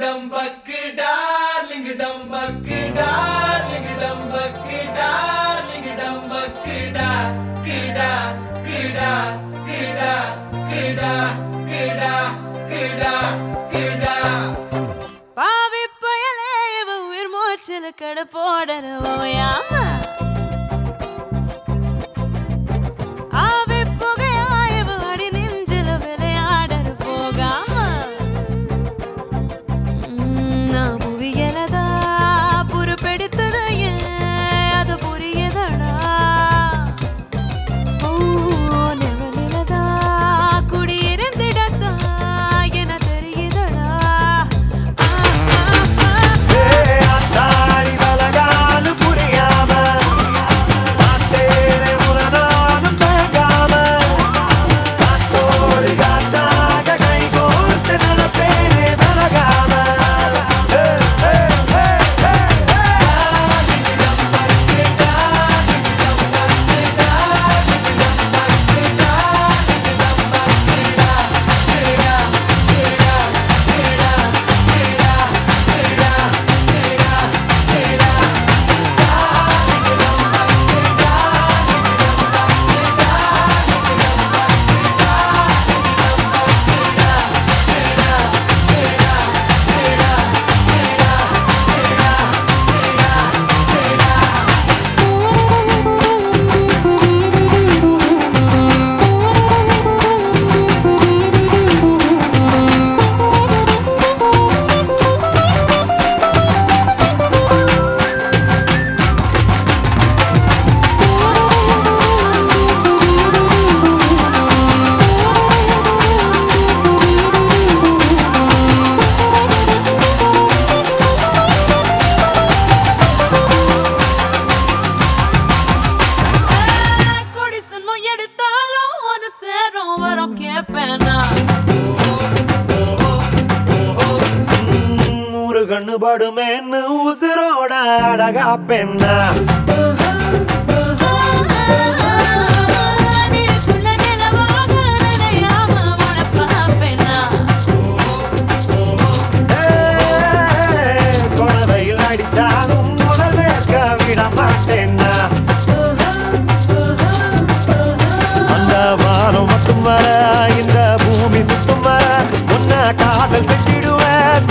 டம்பக்கு darling டம்பக்கு darling டம்பக்கு darling டம்பக்கு டா கிடா கிடா கிடா கிடா கிடா கிடா கிடா. பாவி பயலே உயிர் மூச்சில் கடை போடணும் யாமா படுமேன்னு உசுரோட அழகா பெண்ணா. மட்டும் வர இந்த பூமி சுத்தும் வர உன்ன காதல் செஞ்சிடுவேன்